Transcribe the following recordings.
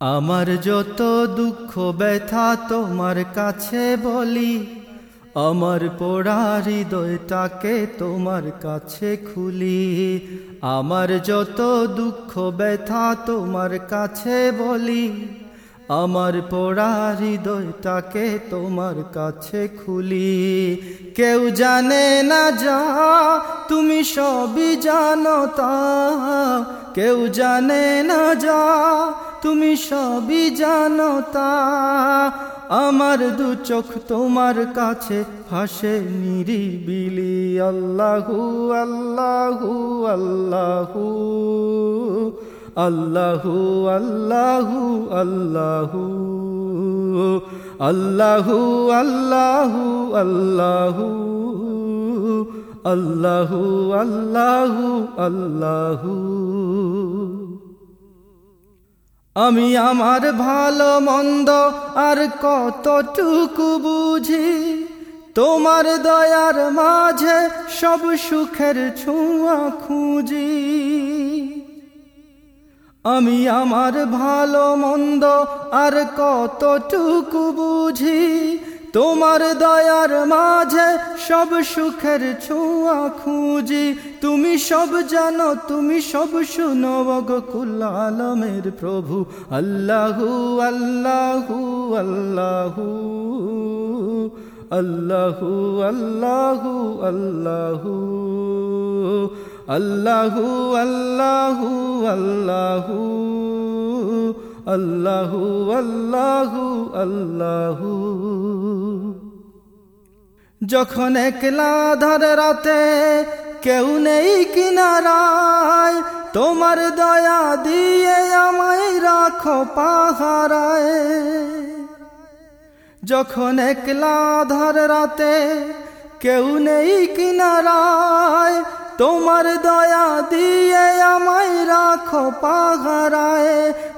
আমার যত দুঃখ ব্যথা তোমার কাছে বলি, আমার পোড়া হৃদয়টাকে তোমার কাছে খুলি। আমার যত দুঃখ ব্যথা তোমার কাছে বলি, আমার পোড়া হৃদয়টাকে তোমার কাছে খুলি। কেউ জানে না যা, তুমি সবই জানো তা, কেউ জানে না যা তুমি সবই জানো তা আমার দু চোখ তোমার কাছে ফাঁসে নিরিবিলি আল্লাহু আল্লাহু আল্লাহু আল্লাহু আল্লাহু আল্লাহু আল্লাহু আল্লাহু আল্লাহু আল্লাহু আল্লাহু আল্লাহু আমি আমার ভালো মন্দ আর কতটুকু বুঝি? তোমার দয়ার মাঝে সব সুখের ছোঁয়া খুঁজি। আমি আমার ভালো মন্দ আর কতটুকু বুঝি? তোমার দয়ার মাঝে সব সুখের ছোঁয়া খুঁজি। তুমি সব জানো তুমি সব শুনো বগকুল আলমের প্রভু আল্লাহু আল্লাহু আল্লাহু আল্লাহু আল্লাহু আল্লাহু আল্লাহু আল্লাহু আল্লাহু আল্লাহু আল্লাহু আল্লাহু যখন একলা ধর রাতে কেউ নেই কিনারায়, তোমার দয়া দিয়ে আমায় রাখো পাহারায়। যখন একলা ধর রাতে কেউ নেই কিনারায়, তোমার দয়া দিয়ে আমায় রাখো পাহারায়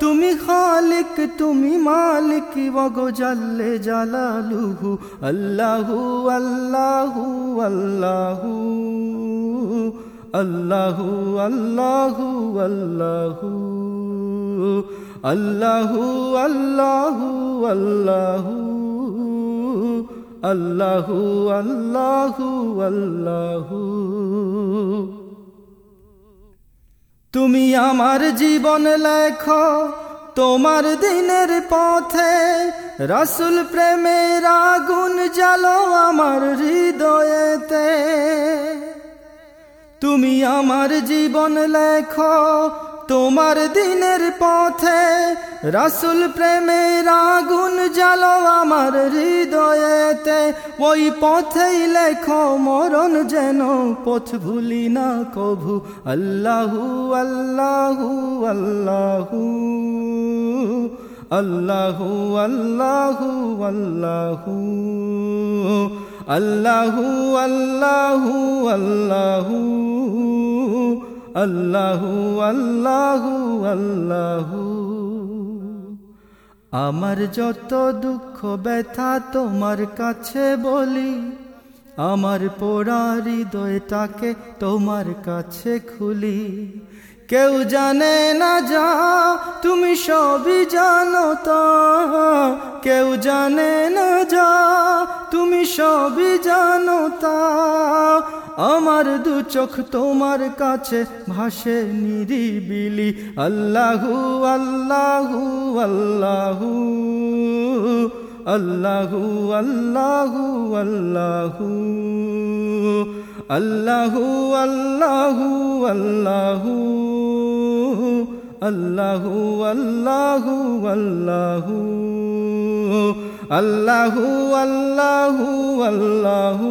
তুমি খালিক তুমি মালিক বগো জাল্লে জালালুহু আল্লাহু আল্লাহু আল্লাহু আল্লাহু আল্লাহু আল্লাহু আল্লাহু আল্লাহু আল্লাহু আল্লাহু আল্লাহু আল্লাহু তুমি আমার জীবন লেখ, তোমার দিনের পথে রসুল প্রেমের আগুন জালো আমার হৃদয়েতে। তুমি আমার জীবন লেখ, তোমার দিনের পথে রাসুল প্রেমের আগুন জালো আমার হৃদয়েতে ওই পথেই লেখো মরণ যেন পথ ভুলি না কভু আল্লাহু আল্লাহু আল্লাহু আল্লাহু আল্লাহু আল্লাহু আল্লাহু আল্লাহু আল্লাহু আল্লাহু আল্লাহু আল্লাহু আমার যত দুঃখ ব্যথা তোমার কাছে বলি, আমার পোড়া হৃদয়টাকে তোমার কাছে খুলি। কেউ জানে না যা, তুমি সবই জানো তা। কেউ জানে না যা, তুমি সবই জানো আমার দু চোখ তোমার কাছে ভাসে নিরিবিলি আল্লাহু আল্লাহু আল্লাহু আল্লাহু আল্লাহু আল্লাহু আল্লাহু আল্লাহু আল্লাহু আল্লাহু আল্লাহু আল্লাহু আল্লাহু আল্লাহু আল্লাহু